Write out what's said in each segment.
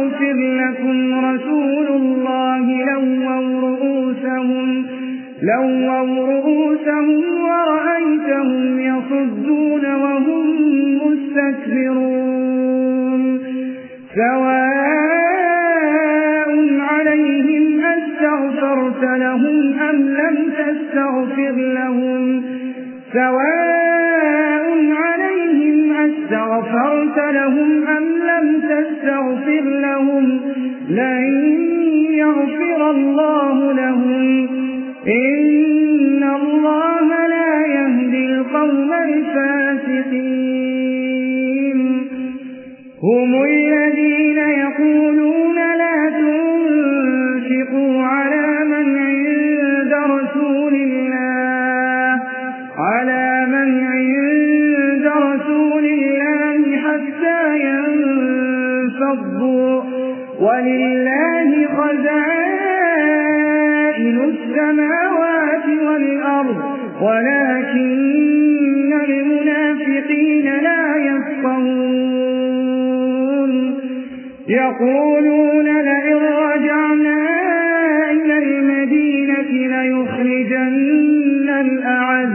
يستغفر لكم رسول الله لووا رؤوسهم, لووا رؤوسهم ورأيتهم يصدون وهم مستكبرون. سواء عليهم أستغفرت لهم أم لم تستغفر لهم سواء عليهم أستغفرت لهم أم لم تستغفر لهم؟ لن يغفر الله لهم. إن الله لا يهدي القوم الفاسقين. هم ينفضوا ولله خزائن السماوات والأرض ولكن المنافقين لا يفقهون. يقولون لئن رجعنا إلى المدينة ليخرجن الأعز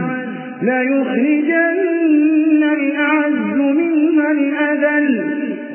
ليخرجن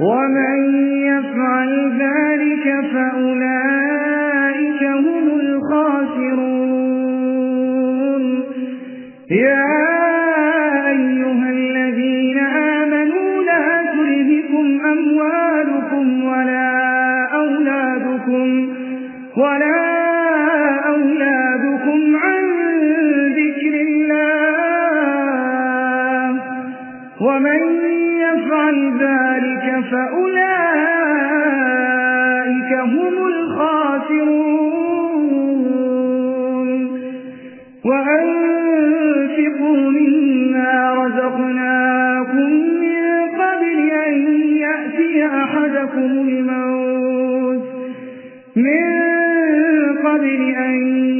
ومن يفعل ذلك فأولئك هم الخاسرون. يا أيها الذين آمنوا لا تلهكم أموالكم ولا أولادكم ولا أولادكم عن ذكر الله. ومن يفعل ذلك فأولئك هم الخاسرون. وأنفقوا مما رزقناكم من قبل أن يأتي أحدكم الموت. من قبل أن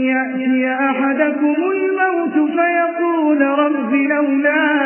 يأتي أحدكم الموت فيقول رب لولا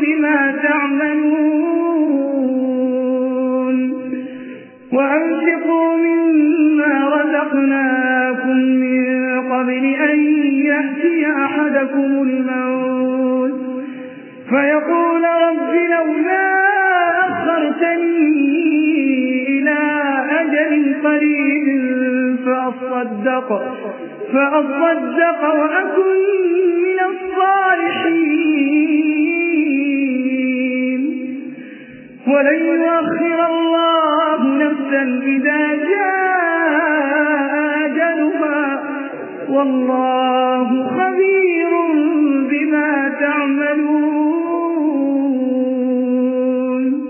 بما تعملون وأنفقوا مما رزقناكم من قبل أن يأتي أحدكم الموت فيقول رب لولا أخرتني إلى أجل قريب فأصدق, فأصدق وأكن ولن يؤخر الله نفسا إذا جاء أجلها. والله